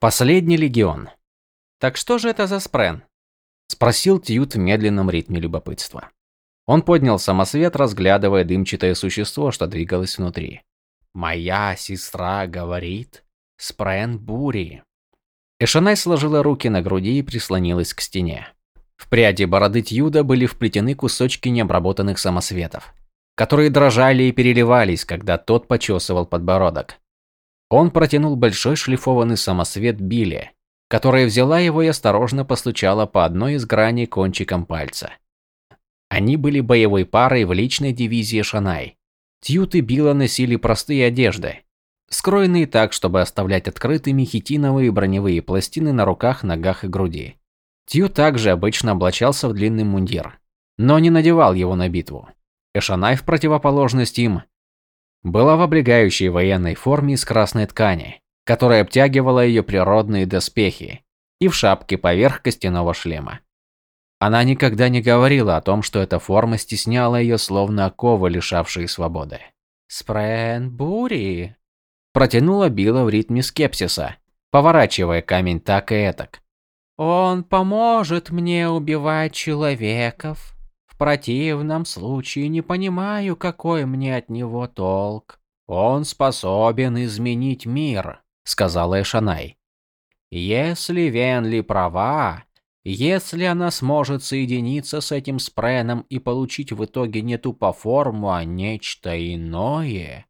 Последний легион. Так что же это за спрен? Спросил Тьют в медленном ритме любопытства. Он поднял самосвет, разглядывая дымчатое существо, что двигалось внутри. «Моя сестра говорит, спрен бури». Эшанай сложила руки на груди и прислонилась к стене. В пряди бороды Тьюда были вплетены кусочки необработанных самосветов, которые дрожали и переливались, когда тот почесывал подбородок. Он протянул большой шлифованный самосвет Билли, которая взяла его и осторожно постучала по одной из граней кончиком пальца. Они были боевой парой в личной дивизии Шанай. Тьют и Билла носили простые одежды, скроенные так, чтобы оставлять открытыми хитиновые броневые пластины на руках, ногах и груди. Тью также обычно облачался в длинный мундир, но не надевал его на битву. Эшанай, в противоположность им, была в облегающей военной форме из красной ткани, которая обтягивала ее природные доспехи, и в шапке поверх костяного шлема. Она никогда не говорила о том, что эта форма стесняла ее, словно оковы, лишавшие свободы. «Спрэн Бури!» Протянула Билла в ритме скепсиса, поворачивая камень так и этак. «Он поможет мне убивать человеков!» Противном случае не понимаю, какой мне от него толк. Он способен изменить мир, сказала Эшанай. Если Венли права, если она сможет соединиться с этим спреном и получить в итоге не тупо форму, а нечто иное.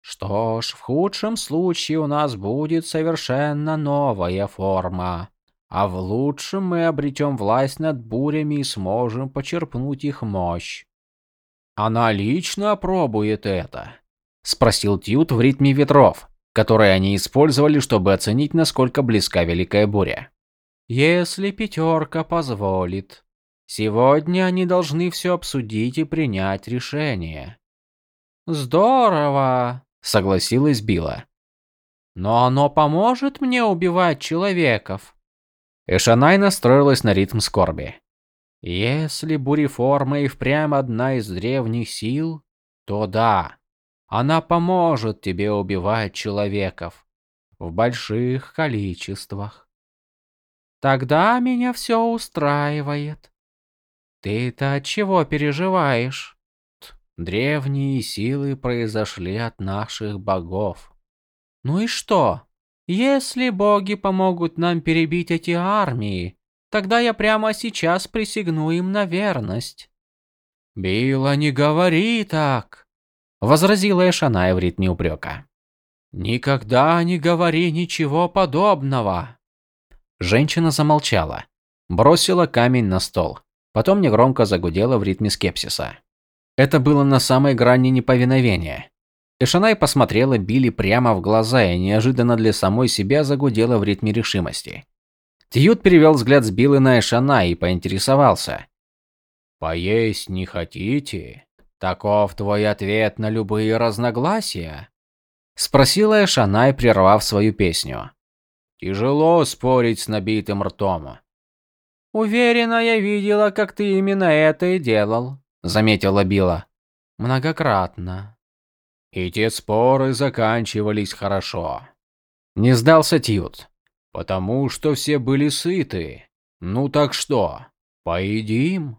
Что ж, в худшем случае у нас будет совершенно новая форма. А в лучшем мы обретем власть над бурями и сможем почерпнуть их мощь. Она лично опробует это, спросил Тьют в ритме ветров, которые они использовали, чтобы оценить, насколько близка великая буря. Если пятерка позволит. Сегодня они должны все обсудить и принять решение. Здорово, согласилась Била. Но оно поможет мне убивать человеков. Эшанай настроилась на ритм скорби. Если буреформа и впрямь одна из древних сил, то да, она поможет тебе убивать человеков в больших количествах. Тогда меня все устраивает. Ты-то от чего переживаешь? Древние силы произошли от наших богов. Ну и что? Если боги помогут нам перебить эти армии, тогда я прямо сейчас присягну им на верность. Била, не говори так, возразила Эшаная в ритме упрека. Никогда не говори ничего подобного. Женщина замолчала, бросила камень на стол, потом негромко загудела в ритме скепсиса. Это было на самой грани неповиновения. Эшанай посмотрела Билли прямо в глаза и неожиданно для самой себя загудела в ритме решимости. Тьют перевел взгляд с Биллы на Эшанай и поинтересовался. «Поесть не хотите? Таков твой ответ на любые разногласия?» Спросила Эшанай, прервав свою песню. «Тяжело спорить с набитым ртом». «Уверена, я видела, как ты именно это и делал», — заметила Билла. «Многократно». И те споры заканчивались хорошо. Не сдался Тьют. Потому что все были сыты. Ну так что, поедим?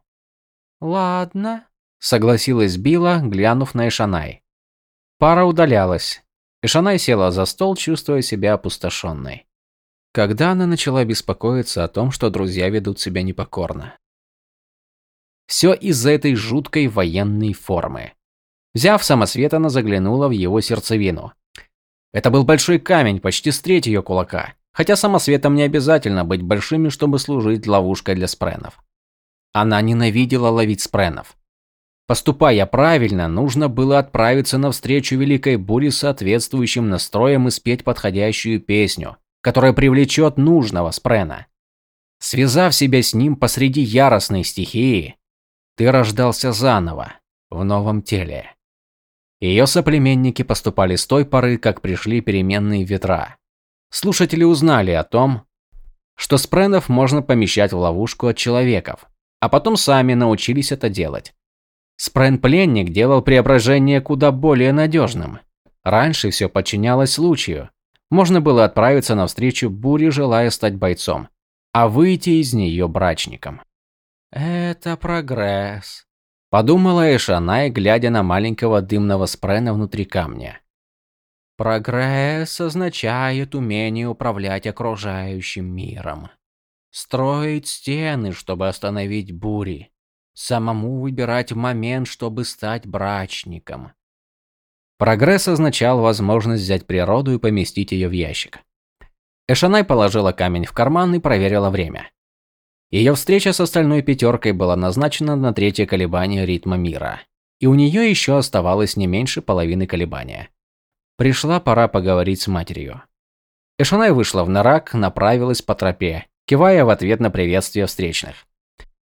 Ладно, согласилась Била, глянув на Эшанай. Пара удалялась. Эшанай села за стол, чувствуя себя опустошенной. Когда она начала беспокоиться о том, что друзья ведут себя непокорно. Все из-за этой жуткой военной формы. Взяв самосвет, она заглянула в его сердцевину. Это был большой камень, почти с треть ее кулака, хотя самосветом не обязательно быть большими, чтобы служить ловушкой для спренов. Она ненавидела ловить спренов. Поступая правильно, нужно было отправиться навстречу великой буре с соответствующим настроем и спеть подходящую песню, которая привлечет нужного спрена. Связав себя с ним посреди яростной стихии, ты рождался заново, в новом теле. Ее соплеменники поступали с той поры, как пришли переменные ветра. Слушатели узнали о том, что спренов можно помещать в ловушку от человеков, а потом сами научились это делать. Спрен-пленник делал преображение куда более надежным. Раньше все подчинялось случаю. Можно было отправиться навстречу буре, желая стать бойцом, а выйти из нее брачником. «Это прогресс», – подумала Эшанай, глядя на маленького дымного спрена внутри камня. «Прогресс означает умение управлять окружающим миром. Строить стены, чтобы остановить бури. Самому выбирать момент, чтобы стать брачником. Прогресс означал возможность взять природу и поместить ее в ящик. Эшанай положила камень в карман и проверила время. Ее встреча с остальной пятеркой была назначена на третье колебание ритма мира. И у нее еще оставалось не меньше половины колебания. Пришла пора поговорить с матерью. Эшанай вышла в нарак, направилась по тропе, кивая в ответ на приветствие встречных.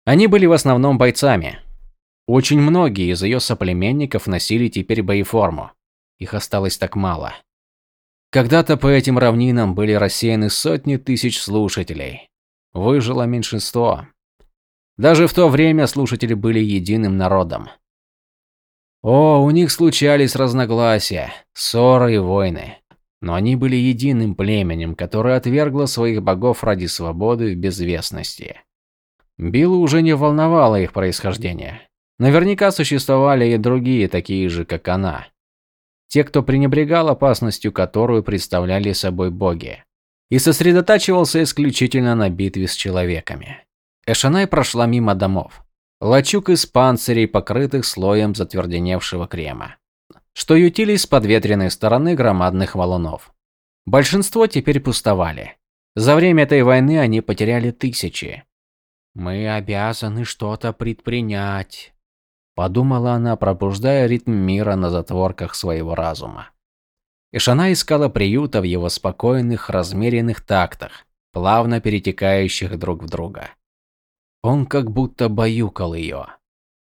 Они были в основном бойцами. Очень многие из ее соплеменников носили теперь боеформу. Их осталось так мало. Когда-то по этим равнинам были рассеяны сотни тысяч слушателей. Выжило меньшинство. Даже в то время слушатели были единым народом. О, у них случались разногласия, ссоры и войны. Но они были единым племенем, которое отвергло своих богов ради свободы в безвестности. Биллу уже не волновало их происхождение. Наверняка существовали и другие, такие же, как она. Те, кто пренебрегал опасностью, которую представляли собой боги, и сосредотачивался исключительно на битве с человеками. Эшанай прошла мимо домов. Лачуг из панцирей, покрытых слоем затверденевшего крема, что ютились с подветренной стороны громадных валунов. Большинство теперь пустовали. За время этой войны они потеряли тысячи. «Мы обязаны что-то предпринять», подумала она, пробуждая ритм мира на затворках своего разума. Ишана искала приюта в его спокойных, размеренных тактах, плавно перетекающих друг в друга. Он как будто баюкал ее,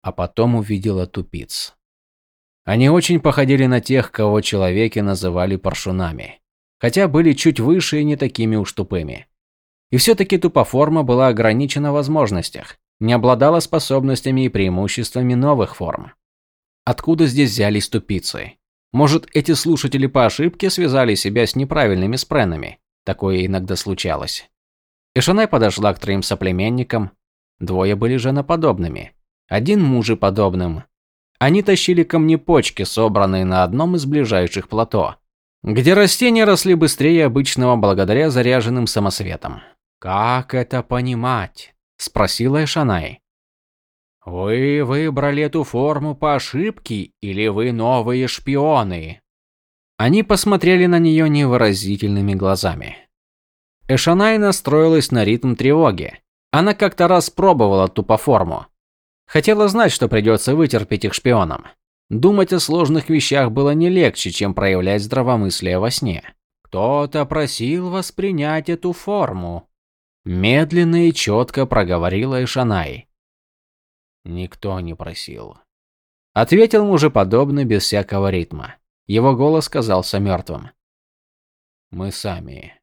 а потом увидела тупиц. Они очень походили на тех, кого человеки называли паршунами, хотя были чуть выше и не такими уж тупыми. И все-таки тупоформа была ограничена в возможностях, не обладала способностями и преимуществами новых форм. Откуда здесь взялись тупицы? Может, эти слушатели по ошибке связали себя с неправильными спренами? Такое иногда случалось. Ишанай подошла к троим соплеменникам. Двое были женоподобными. Один мужеподобным. Они тащили камнепочки, собранные на одном из ближайших плато, где растения росли быстрее обычного благодаря заряженным самосветам. «Как это понимать?» – спросила Эшанай. «Вы выбрали эту форму по ошибке или вы новые шпионы?» Они посмотрели на нее невыразительными глазами. Эшанай настроилась на ритм тревоги. Она как-то раз пробовала тупоформу. Хотела знать, что придется вытерпеть их шпионам. Думать о сложных вещах было не легче, чем проявлять здравомыслие во сне. «Кто-то просил вас принять эту форму», Медленно и четко проговорила Ишанай. Никто не просил. Ответил мужеподобный без всякого ритма. Его голос казался мертвым. Мы сами.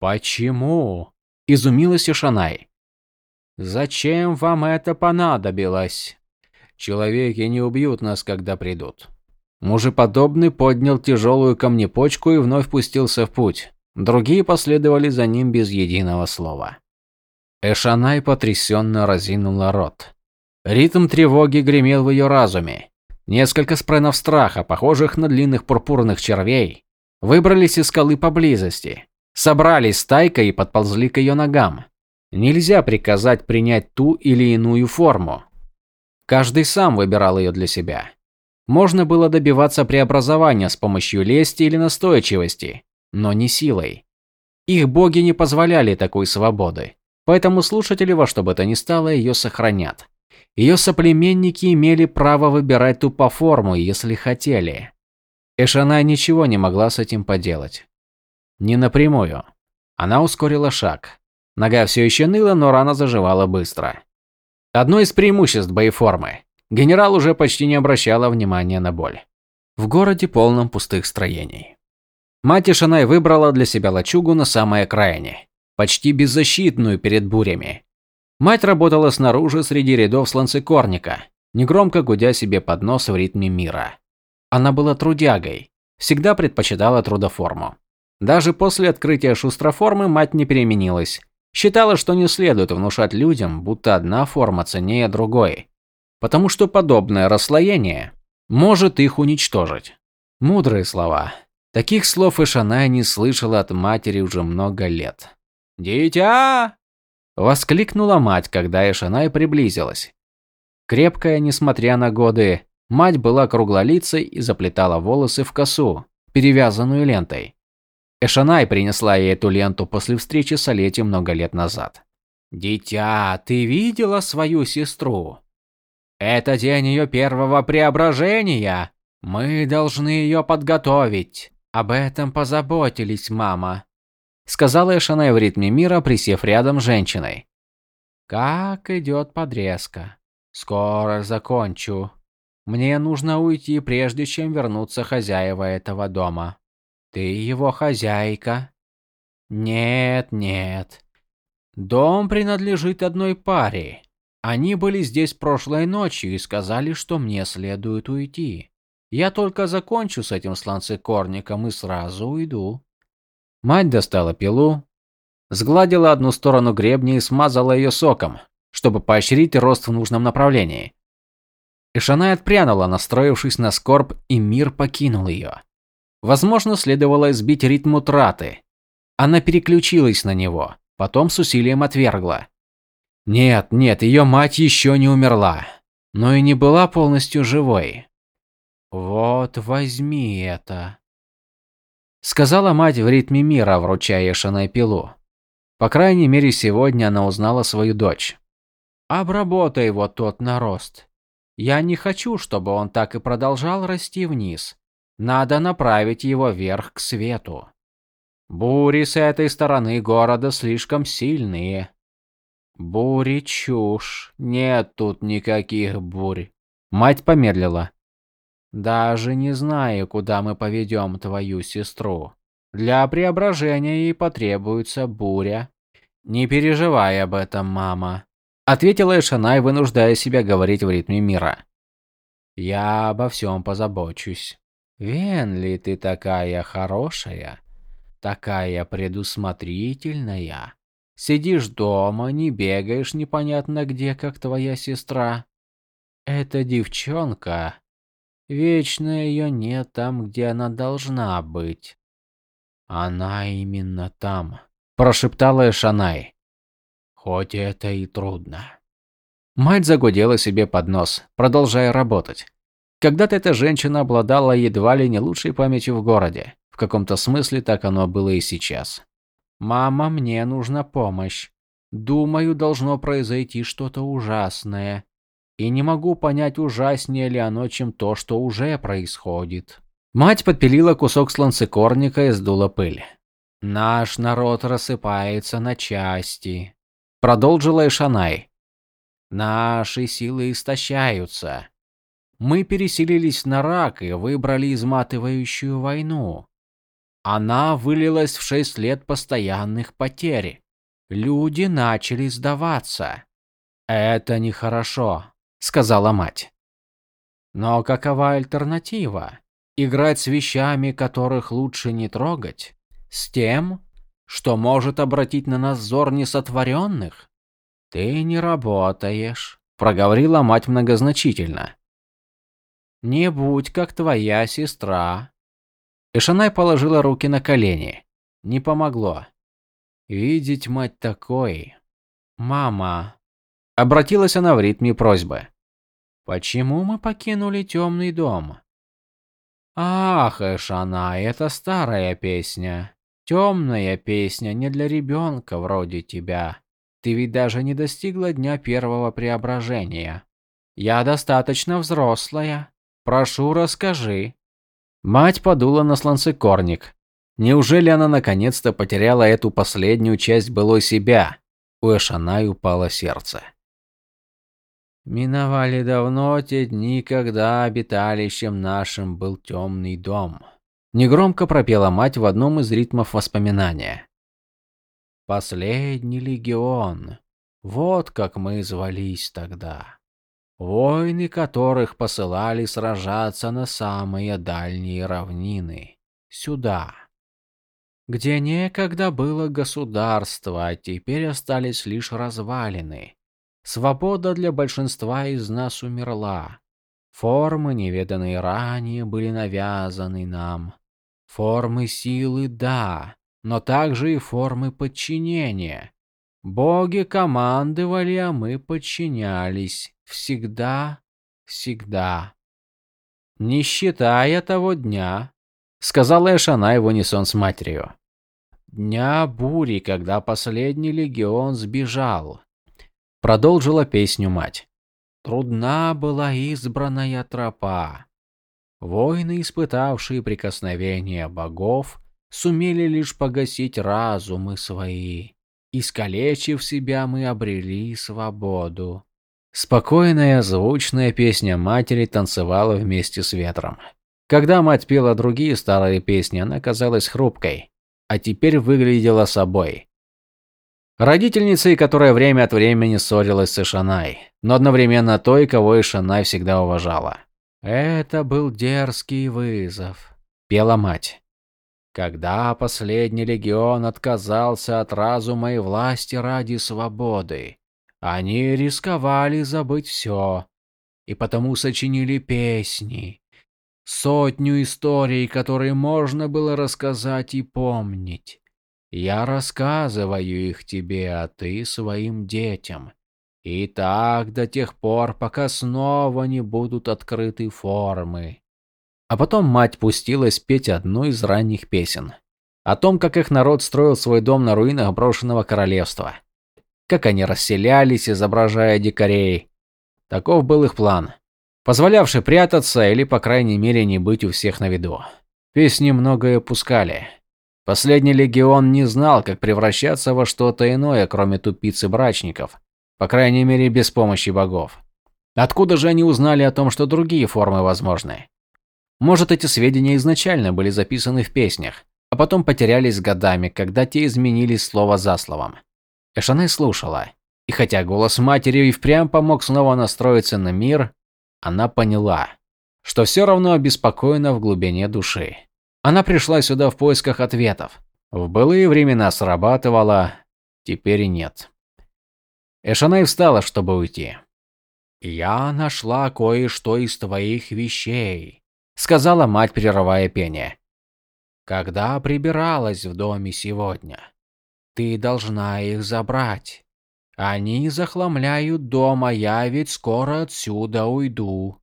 Почему? Изумилась Ишанай. Зачем вам это понадобилось? Человеки не убьют нас, когда придут. Мужеподобный поднял тяжелую камнепочку и вновь пустился в путь. Другие последовали за ним без единого слова. Эшанай потрясенно разинула рот. Ритм тревоги гремел в ее разуме. Несколько спренов страха, похожих на длинных пурпурных червей, выбрались из скалы поблизости, собрались стайкой и подползли к ее ногам. Нельзя приказать принять ту или иную форму. Каждый сам выбирал ее для себя. Можно было добиваться преобразования с помощью лести или настойчивости, но не силой. Их боги не позволяли такой свободы, поэтому слушатели во что бы то ни стало ее сохранят. Ее соплеменники имели право выбирать ту по форму, если хотели. Эшана ничего не могла с этим поделать. Не напрямую. Она ускорила шаг. Нога все еще ныла, но рана заживала быстро. Одно из преимуществ боеформы. Генерал уже почти не обращала внимания на боль. В городе полном пустых строений. Мать Ишанай выбрала для себя лачугу на самой окраине, почти беззащитную перед бурями. Мать работала снаружи среди рядов сланцекорника, негромко гудя себе под нос в ритме мира. Она была трудягой, всегда предпочитала трудоформу. Даже после открытия шустроформы мать не переменилась. Считала, что не следует внушать людям, будто одна форма ценнее другой, потому что подобное расслоение может их уничтожить. Мудрые слова. Таких слов Ишаная не слышала от матери уже много лет. «Дитя!» – воскликнула мать, когда Ишанай приблизилась. Крепкая, несмотря на годы, мать была круглолицей и заплетала волосы в косу, перевязанную лентой. Эшанай принесла ей эту ленту после встречи с Олети много лет назад. «Дитя, ты видела свою сестру? Это день ее первого преображения. Мы должны ее подготовить. Об этом позаботились, мама», — сказала Эшанай в ритме мира, присев рядом с женщиной. «Как идет подрезка? Скоро закончу. Мне нужно уйти, прежде чем вернутся хозяева этого дома». Ты его хозяйка? Нет, нет. Дом принадлежит одной паре. Они были здесь прошлой ночью и сказали, что мне следует уйти. Я только закончу с этим сланцекорником и сразу уйду. Мать достала пилу, сгладила одну сторону гребня и смазала ее соком, чтобы поощрить рост в нужном направлении. Ишанай отпрянула, настроившись на скорбь, и мир покинул ее. Возможно, следовало избить ритм утраты. Она переключилась на него, потом с усилием отвергла. Нет, нет, ее мать еще не умерла, но и не была полностью живой. «Вот, возьми это», — сказала мать в ритме мира, вручая Шанай пилу. По крайней мере, сегодня она узнала свою дочь. «Обработай вот тот нарост. Я не хочу, чтобы он так и продолжал расти вниз. Надо направить его вверх к свету. Бури с этой стороны города слишком сильные. Бури чушь. Нет тут никаких бурь. Мать помедлила. Даже не знаю, куда мы поведем твою сестру. Для преображения ей потребуется буря. Не переживай об этом, мама. Ответила Эшанай, вынуждая себя говорить в ритме мира. Я обо всем позабочусь. Венли, ты такая хорошая, такая предусмотрительная. Сидишь дома, не бегаешь непонятно где, как твоя сестра. Эта девчонка, вечно ее нет там, где она должна быть. Она именно там, прошептала Эшанай. Хоть это и трудно. Мать загудела себе под нос, продолжая работать. Когда-то эта женщина обладала едва ли не лучшей памятью в городе. В каком-то смысле так оно было и сейчас. «Мама, мне нужна помощь. Думаю, должно произойти что-то ужасное. И не могу понять, ужаснее ли оно, чем то, что уже происходит». Мать подпилила кусок сланцекорника и сдула пыль. «Наш народ рассыпается на части», — продолжила Ишанай. «Наши силы истощаются. Мы переселились на Рак и выбрали изматывающую войну. Она вылилась в шесть лет постоянных потерь. Люди начали сдаваться. Это нехорошо, сказала мать. Но какова альтернатива? Играть с вещами, которых лучше не трогать? С тем, что может обратить на нас взор несотворенных? Ты не работаешь, проговорила мать многозначительно. Не будь как твоя сестра. Ишанай положила руки на колени. Не помогло. Видеть мать такой. Мама. Обратилась она в ритме просьбы. Почему мы покинули темный дом? Ах, Эшанай, это старая песня. Темная песня не для ребенка вроде тебя. Ты ведь даже не достигла дня первого преображения. Я достаточно взрослая. Прошу, расскажи. Мать подула на сланцекорник. Неужели она наконец-то потеряла эту последнюю часть былой себя? У Эшанай упало сердце. Миновали давно те дни, когда обиталищем нашим был темный дом. Негромко пропела мать в одном из ритмов воспоминания. Последний легион. Вот как мы звались тогда воины которых посылали сражаться на самые дальние равнины, сюда. где некогда было государство, а теперь остались лишь развалины. Свобода для большинства из нас умерла. Формы, неведанные ранее, были навязаны нам. Формы силы – да, но также и формы подчинения. Боги командовали, а мы подчинялись. Всегда, всегда. Не считая того дня, сказала Эшана в унисон с матерью. Дня бури, когда последний легион сбежал. Продолжила песню мать. Трудна была избранная тропа. Воины, испытавшие прикосновение богов, сумели лишь погасить разумы свои. Искалечив себя, мы обрели свободу. Спокойная, звучная песня матери танцевала вместе с ветром. Когда мать пела другие старые песни, она казалась хрупкой, а теперь выглядела собой. Родительницей, которая время от времени ссорилась с Ишанай, но одновременно той, кого Ишанай всегда уважала. «Это был дерзкий вызов», – пела мать. Когда последний легион отказался от разума и власти ради свободы, они рисковали забыть все, и потому сочинили песни, сотню историй, которые можно было рассказать и помнить. Я рассказываю их тебе, а ты своим детям. И так до тех пор, пока снова не будут открыты формы. А потом мать пустилась петь одну из ранних песен. О том, как их народ строил свой дом на руинах брошенного королевства. Как они расселялись, изображая дикарей. Таков был их план. Позволявший прятаться или, по крайней мере, не быть у всех на виду. Песни многое пускали. Последний легион не знал, как превращаться во что-то иное, кроме тупиц и брачников. По крайней мере, без помощи богов. Откуда же они узнали о том, что другие формы возможны? Может, эти сведения изначально были записаны в песнях, а потом потерялись годами, когда те изменились слово за словом. Эшанай слушала, и хотя голос матери и впрямь помог снова настроиться на мир, она поняла, что все равно обеспокоена в глубине души. Она пришла сюда в поисках ответов. В былые времена срабатывала, теперь нет. Эшанай встала, чтобы уйти. «Я нашла кое-что из твоих вещей», — сказала мать, прерывая пение. «Когда прибиралась в доме сегодня, ты должна их забрать. Они захламляют дом, а я ведь скоро отсюда уйду».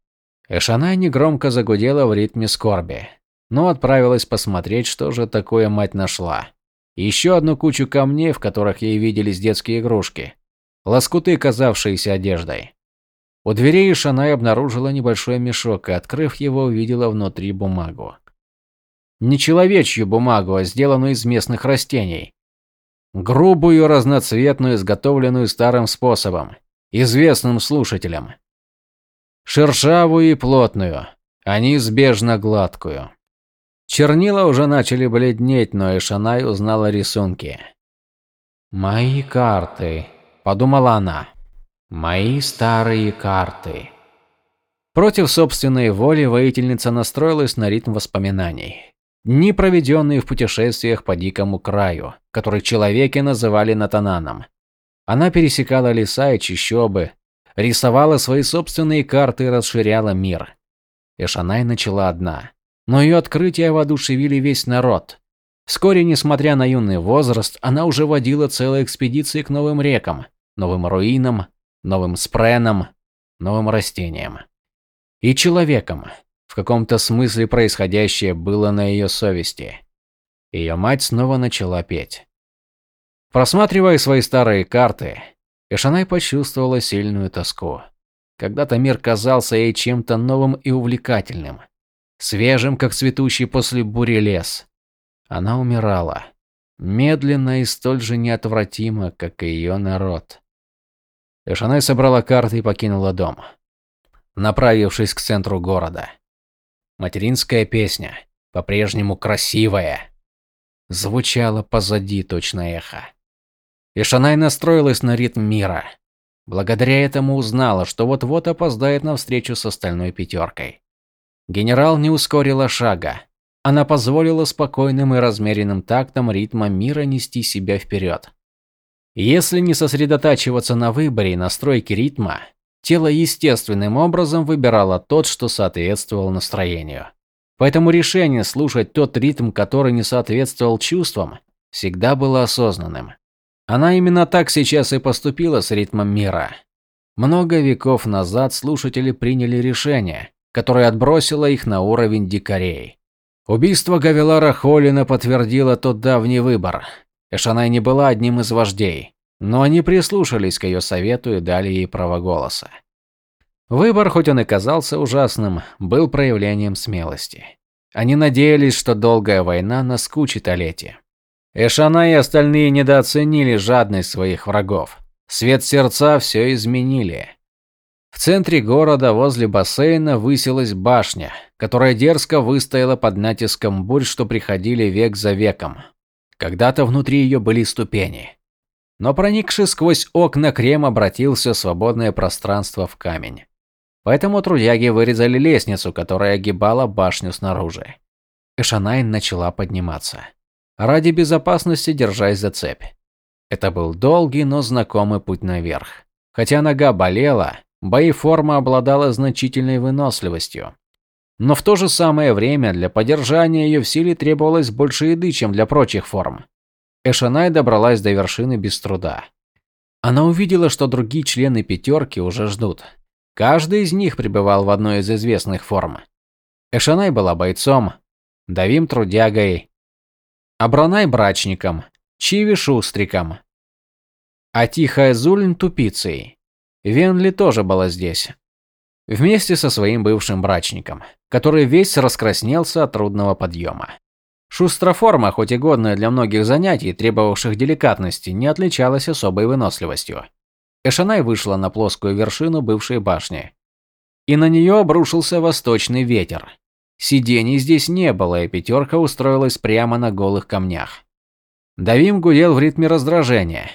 Эшана негромко загудела в ритме скорби, но отправилась посмотреть, что же такое мать нашла. Еще одну кучу камней, в которых ей виделись детские игрушки. Лоскуты, казавшиеся одеждой. У дверей Шанай обнаружила небольшой мешок и, открыв его, увидела внутри бумагу. Не человечью бумагу, а сделанную из местных растений. Грубую, разноцветную, изготовленную старым способом, известным слушателям. Шершавую и плотную, а неизбежно гладкую. Чернила уже начали бледнеть, но Ишанай узнала рисунки. «Мои карты», – подумала она. Мои старые карты. Против собственной воли воительница настроилась на ритм воспоминаний. Дни, проведенные в путешествиях по дикому краю, который человеки называли Натананом. Она пересекала леса и чащобы, рисовала свои собственные карты и расширяла мир. Эшанай начала одна. Но ее открытия воодушевили весь народ. Вскоре, несмотря на юный возраст, она уже водила целые экспедиции к новым рекам, новым руинам, новым спреном, новым растением. И человеком. В каком-то смысле происходящее было на ее совести. Ее мать снова начала петь. Просматривая свои старые карты, Эшанай почувствовала сильную тоску. Когда-то мир казался ей чем-то новым и увлекательным. Свежим, как цветущий после бури лес. Она умирала. Медленно и столь же неотвратимо, как и ее народ. Эшанай собрала карты и покинула дом, направившись к центру города. Материнская песня, по-прежнему красивая, звучала позади точно эхо. Эшанай настроилась на ритм мира. Благодаря этому узнала, что вот-вот опоздает на встречу с остальной пятеркой. Генерал не ускорила шага. Она позволила спокойным и размеренным тактам ритма мира нести себя вперед. Если не сосредотачиваться на выборе и настройке ритма, тело естественным образом выбирало тот, что соответствовал настроению. Поэтому решение слушать тот ритм, который не соответствовал чувствам, всегда было осознанным. Она именно так сейчас и поступила с ритмом мира. Много веков назад слушатели приняли решение, которое отбросило их на уровень дикарей. Убийство Гавилара Холлина подтвердило тот давний выбор. Эшанай не была одним из вождей, но они прислушались к ее совету и дали ей право голоса. Выбор, хоть он и казался ужасным, был проявлением смелости. Они надеялись, что долгая война наскучит Олете. Эшана и остальные недооценили жадность своих врагов. Свет сердца все изменили. В центре города, возле бассейна, высилась башня, которая дерзко выстояла под натиском бурь, что приходили век за веком. Когда-то внутри ее были ступени. Но проникший сквозь окна крем обратился свободное пространство в камень. Поэтому трудяги вырезали лестницу, которая огибала башню снаружи. Эшанайн начала подниматься. Ради безопасности держась за цепь. Это был долгий, но знакомый путь наверх. Хотя нога болела, боеформа обладала значительной выносливостью. Но в то же самое время для поддержания ее в силе требовалось больше еды, чем для прочих форм. Эшанай добралась до вершины без труда. Она увидела, что другие члены пятерки уже ждут. Каждый из них пребывал в одной из известных форм. Эшанай была бойцом, Давим трудягой, Абранай брачником, Чиви шустриком, а Тихая Зульн тупицей. Венли тоже была здесь. Вместе со своим бывшим брачником, который весь раскраснелся от трудного подъема. Шустроформа, хоть и годная для многих занятий, требовавших деликатности, не отличалась особой выносливостью. Эшанай вышла на плоскую вершину бывшей башни. И на нее обрушился восточный ветер. Сидений здесь не было, и пятерка устроилась прямо на голых камнях. Давим гудел в ритме раздражения.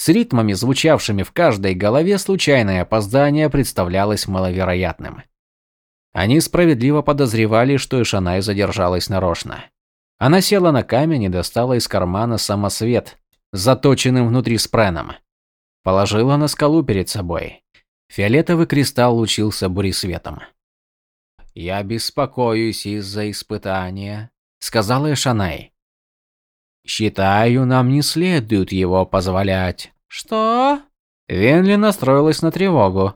С ритмами, звучавшими в каждой голове, случайное опоздание представлялось маловероятным. Они справедливо подозревали, что Ишанай задержалась нарочно. Она села на камень и достала из кармана самосвет, заточенным внутри спреном. Положила на скалу перед собой. Фиолетовый кристалл лучился буресветом. «Я беспокоюсь из-за испытания», — сказала Эшанай. «Считаю, нам не следует его позволять». «Что?» Венли настроилась на тревогу.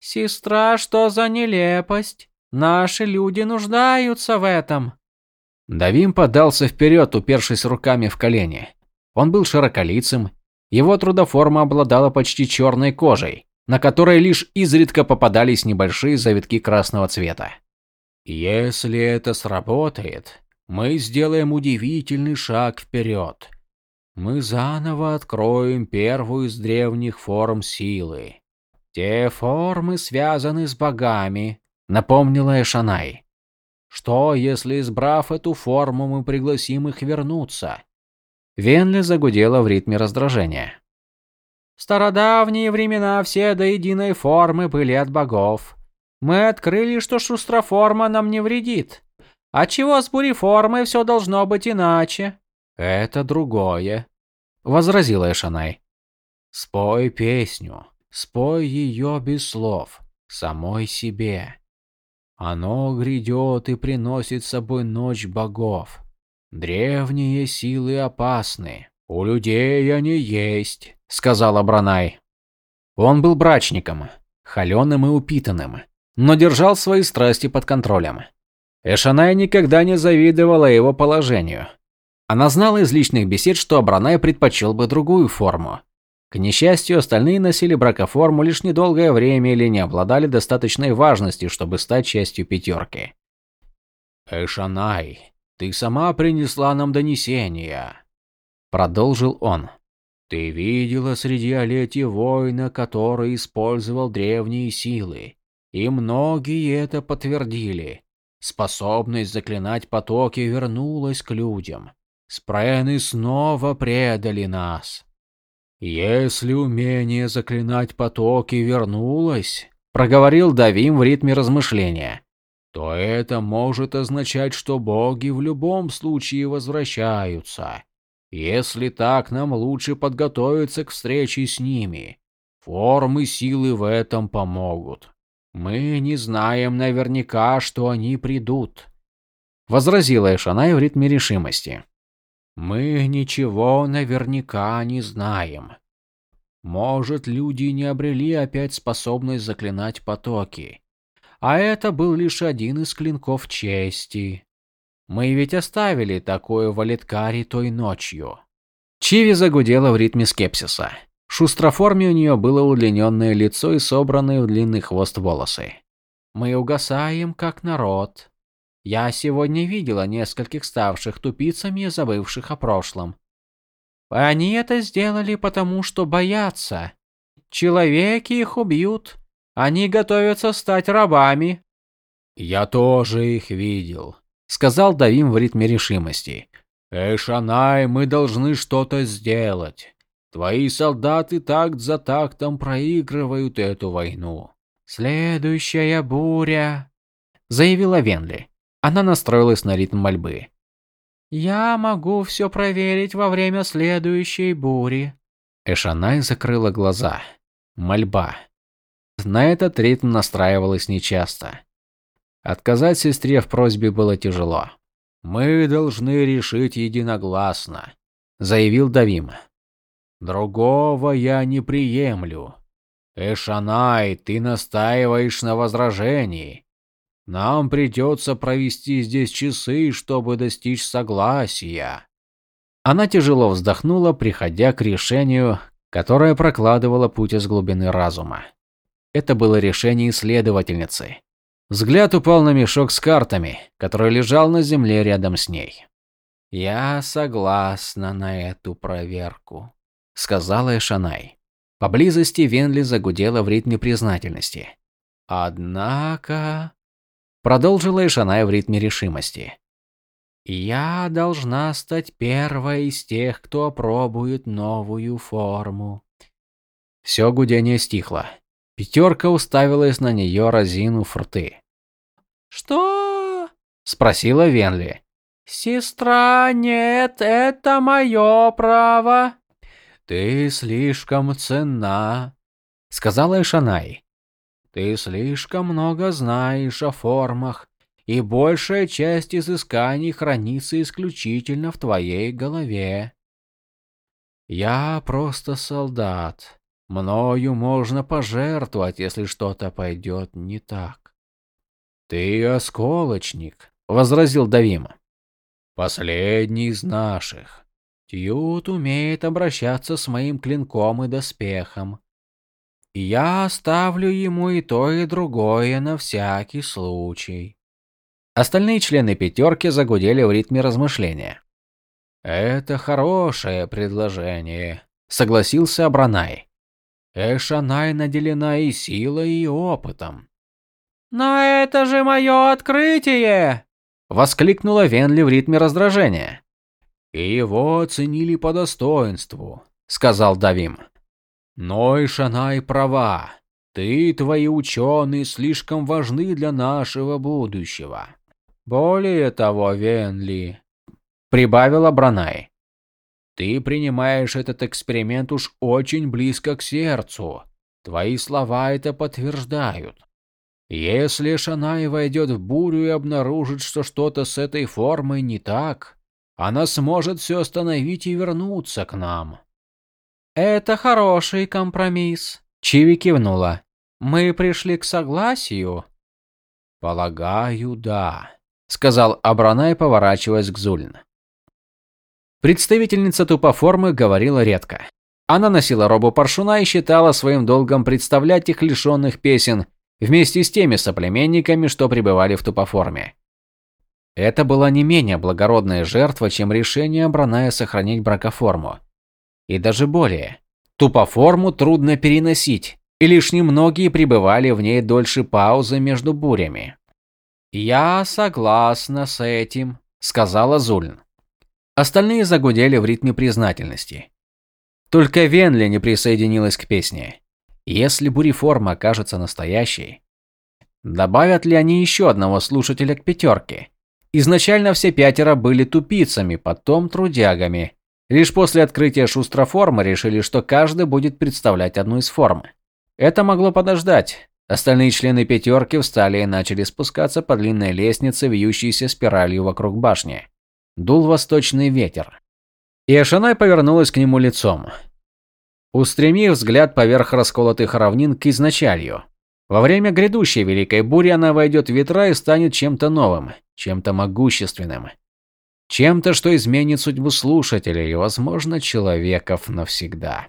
«Сестра, что за нелепость? Наши люди нуждаются в этом». Давим подался вперед, упершись руками в колени. Он был широколицым, его трудоформа обладала почти черной кожей, на которой лишь изредка попадались небольшие завитки красного цвета. «Если это сработает, мы сделаем удивительный шаг вперед. Мы заново откроем первую из древних форм силы. Те формы связаны с богами», — напомнила Эшанай. «Что, если, избрав эту форму, мы пригласим их вернуться?» Венли загудела в ритме раздражения. В стародавние времена все до единой формы были от богов. Мы открыли, что шустроформа нам не вредит. А чего с буреформой все должно быть иначе? Это другое, возразила Эшанай. Спой песню, спой ее без слов, самой себе. Оно грядет и приносит с собой ночь богов. Древние силы опасны. У людей они есть, сказала Бранай. Он был брачником, холеным и упитанным, но держал свои страсти под контролем. Эшанай никогда не завидовала его положению. Она знала из личных бесед, что Абранай предпочел бы другую форму. К несчастью, остальные носили бракоформу лишь недолгое время или не обладали достаточной важностью, чтобы стать частью пятерки. «Эшанай, ты сама принесла нам донесение», — продолжил он. «Ты видела среди Олети воина, который использовал древние силы, и многие это подтвердили. Способность заклинать потоки вернулась к людям. Спрены снова предали нас. Если умение заклинать потоки вернулось, проговорил Давим в ритме размышления, то это может означать, что боги в любом случае возвращаются. Если так, нам лучше подготовиться к встрече с ними. Формы силы в этом помогут. Мы не знаем наверняка, что они придут. Возразила Эшанай в ритме решимости. Мы ничего наверняка не знаем. Может, люди не обрели опять способность заклинать потоки. А это был лишь один из клинков чести. Мы ведь оставили такое в Алиткаре той ночью. Чиви загудела в ритме скепсиса. Шустроформе у нее было удлиненное лицо и собранные в длинный хвост волосы. Мы угасаем, как народ. Я сегодня видела нескольких ставших тупицами и забывших о прошлом. Они это сделали потому, что боятся. Человеки их убьют. Они готовятся стать рабами. Я тоже их видел, сказал Давим в ритме решимости. Эшанай, мы должны что-то сделать. Твои солдаты такт за тактом проигрывают эту войну. Следующая буря, заявила Венли. Она настроилась на ритм мольбы. Я могу все проверить во время следующей бури. Эшанай закрыла глаза. Мольба. На этот ритм настраивалась нечасто. Отказать сестре в просьбе было тяжело. «Мы должны решить единогласно», – заявил Давим. «Другого я не приемлю. Эшанай, ты настаиваешь на возражении. Нам придется провести здесь часы, чтобы достичь согласия». Она тяжело вздохнула, приходя к решению, которое прокладывало путь из глубины разума. Это было решение исследовательницы. Взгляд упал на мешок с картами, который лежал на земле рядом с ней. «Я согласна на эту проверку», — сказала Эшанай. Поблизости Венли загудела в ритме признательности. «Однако...» — продолжила Эшанай в ритме решимости. «Я должна стать первой из тех, кто опробует новую форму». Все гудение стихло. Пятерка уставилась на нее, разинув рты. «Что?» – спросила Венли. «Сестра, нет, это мое право». «Ты слишком ценна», – сказала Ишанай. «Ты слишком много знаешь о формах, и большая часть изысканий хранится исключительно в твоей голове. Я просто солдат, Мною можно пожертвовать, если что-то пойдет не так. Ты осколочник, возразил Давима. Последний из наших. Тьют умеет обращаться с моим клинком и доспехом. Я оставлю ему и то, и другое на всякий случай. Остальные члены пятерки загудели в ритме размышления. «Это хорошее предложение», — согласился Абранай. Эшанай наделена и силой, и опытом. «Но это же мое открытие!» – воскликнула Венли в ритме раздражения. «И его оценили по достоинству», – сказал Давим. «Но Эшанай права. Ты и твои ученые слишком важны для нашего будущего. Более того, Венли», – прибавила Бранай, ты принимаешь этот эксперимент уж очень близко к сердцу. Твои слова это подтверждают. Если Шанай войдет в бурю и обнаружит, что что-то с этой формой не так, она сможет все остановить и вернуться к нам. Это хороший компромисс. Чиви кивнула. Мы пришли к согласию. Полагаю, да, сказал Абранай, поворачиваясь к Зульн. Представительница тупоформы говорила редко. Она носила робу паршуна и считала своим долгом представлять их лишенных песен вместе с теми соплеменниками, что пребывали в тупоформе. Это была не менее благородная жертва, чем решение Браная сохранить бракоформу. И даже более. Тупоформу трудно переносить, и лишь немногие пребывали в ней дольше паузы между бурями. «Я согласна с этим», — сказала Зульн. Остальные загудели в ритме признательности. Только Венли не присоединилась к песне. Если буреформа окажется настоящей, Добавят ли они еще одного слушателя к пятерке? Изначально все пятеро были тупицами, потом трудягами. Лишь после открытия шустроформы решили, что каждый будет представлять одну из форм. Это могло подождать. Остальные члены пятерки встали и начали спускаться по длинной лестнице, вьющейся спиралью вокруг башни. Дул восточный ветер. И Ашанай повернулась к нему лицом. Устремив взгляд поверх расколотых равнин к изначалью. Во время грядущей великой бури она войдет в ветра и станет чем-то новым, чем-то могущественным. Чем-то, что изменит судьбу слушателей и, возможно, человеков навсегда.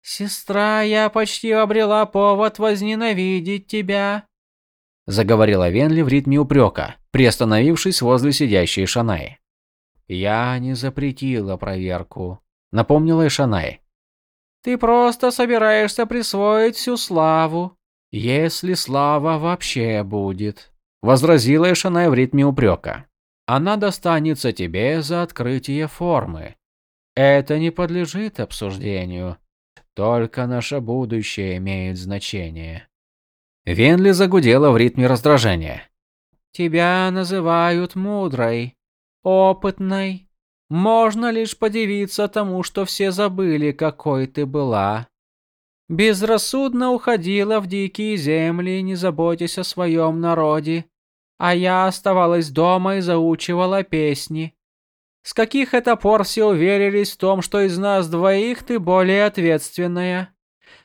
«Сестра, я почти обрела повод возненавидеть тебя», – заговорила Венли в ритме упрека, приостановившись возле сидящей Шанаи. «Я не запретила проверку», – напомнила и. «Ты просто собираешься присвоить всю славу». «Если слава вообще будет», – возразила Ишанай в ритме упрека. «Она достанется тебе за открытие формы. Это не подлежит обсуждению. Только наше будущее имеет значение. Венли загудела в ритме раздражения. Тебя называют мудрой, опытной. Можно лишь подивиться тому, что все забыли, какой ты была. Безрассудно уходила в дикие земли, не заботясь о своем народе. А я оставалась дома и заучивала песни. С каких это пор все уверились в том, что из нас двоих ты более ответственная?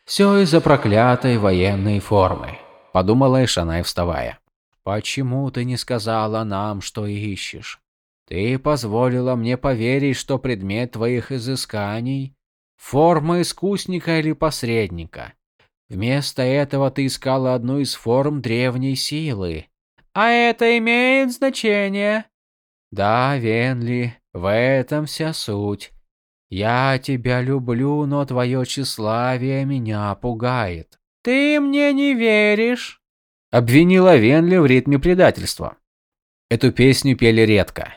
Все из-за проклятой военной формы, подумала Ишанай, вставая. Почему ты не сказала нам, что ищешь? Ты позволила мне поверить, что предмет твоих изысканий – форма искусника или посредника. Вместо этого ты искала одну из форм древней силы. А это имеет значение? Да, Венли, в этом вся суть. Я тебя люблю, но твое тщеславие меня пугает. Ты мне не веришь? Обвинила Венли в ритме предательства. Эту песню пели редко.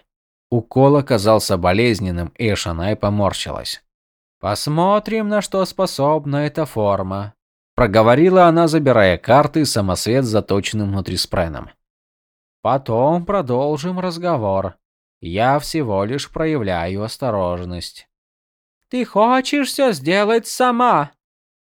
Укол оказался болезненным, и Шанай поморщилась. «Посмотрим, на что способна эта форма», – проговорила она, забирая карты и самосвет с заточенным внутри спреном. «Потом продолжим разговор. Я всего лишь проявляю осторожность. «Ты хочешь все сделать сама?»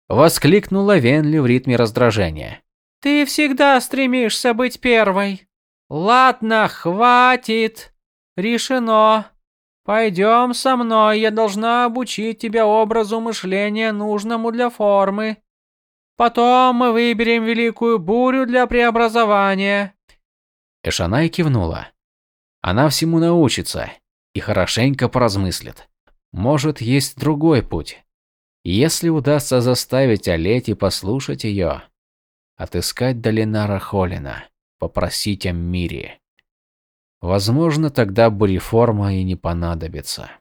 Воскликнула Венли в ритме раздражения. «Ты всегда стремишься быть первой. Ладно, хватит. Решено. Пойдем со мной, я должна обучить тебя образу мышления, нужному для формы. Потом мы выберем великую бурю для преобразования». Эшанай кивнула. Она всему научится и хорошенько поразмыслит. Может, есть другой путь. Если удастся заставить Олети послушать ее, отыскать Долинара Холина, попросить о мире. Возможно, тогда буреформа и не понадобится.